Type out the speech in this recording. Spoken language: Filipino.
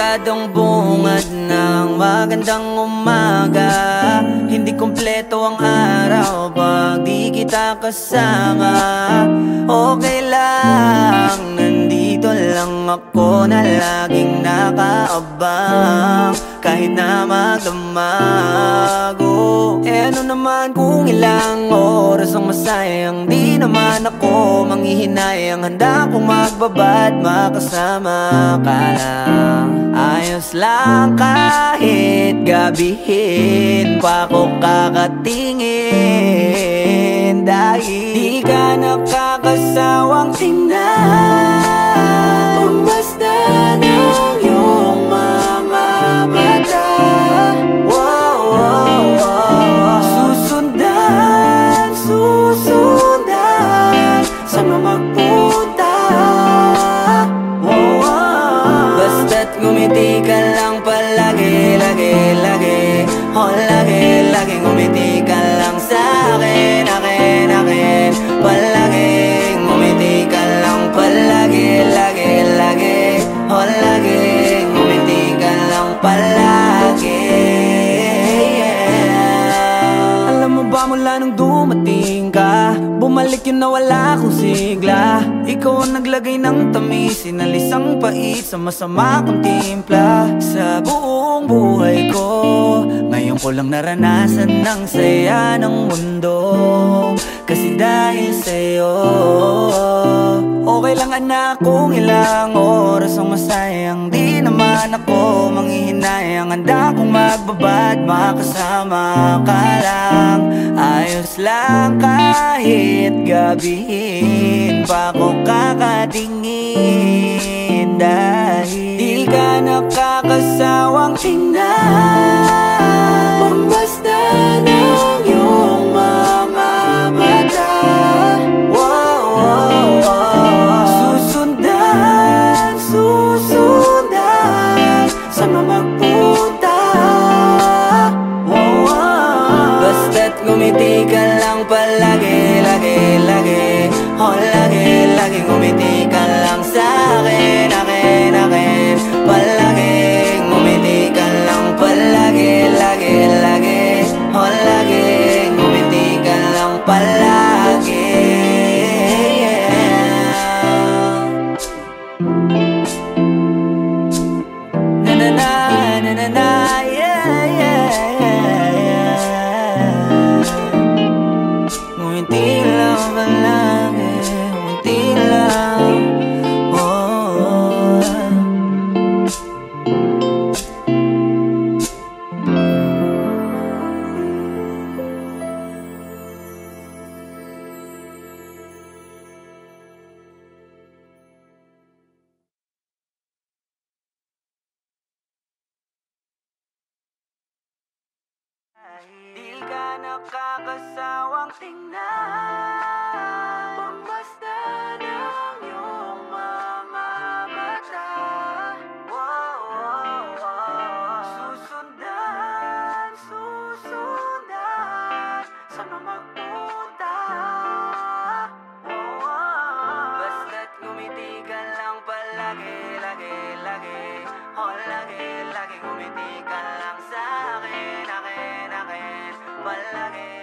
Delikadong bungad ng magandang umaga. Hindi kompleto ang araw pag di kita kasama. Okay lang, nandito lang ako na laging nakaabang. Kahit na magdamago Eh ano naman kung ilang oras ang masayang Di naman ako manghihinayang. Handa kong magbabad makasama ka lang Ayos lang kahit gabihin pa ako kakatingin. Dahil ngumiti ka lang palagi, lagi, lagi. O lagi, lagi. Ngumiti ka lang sa akin, akin, akin. Palagi, ngumiti ka lang palagi, lagi, lagi. O lagi, ngumiti ka lang palagi. Yeah. Alam mo ba mula nung ka Bumalik yun na wala akong sigla. Ikaw ang naglagay ng tamis Sinalis ang pait sa masama kong timpla. Sa buong buhay ko Ngayon ko lang naranasan ng saya ng mundo. Kasi dahil sa'yo Okay lang anak kung ilang oras ang masayang. Di naman ako manghihinayang. Handa kong magbabad makasama ka lang. Ayos lang kahit gabihin pa ako kakatingin Dahil di ka nakakasawang tingnan Di ka nakakasawang tingnan. Basta ng iyong mga mata. Wow, wow, wow. Susundan, susundan. Saan mo magpunta. Basta't ngumiti ka lang palagi, lagi, lagi. O lagi, lagi ngumiti love it.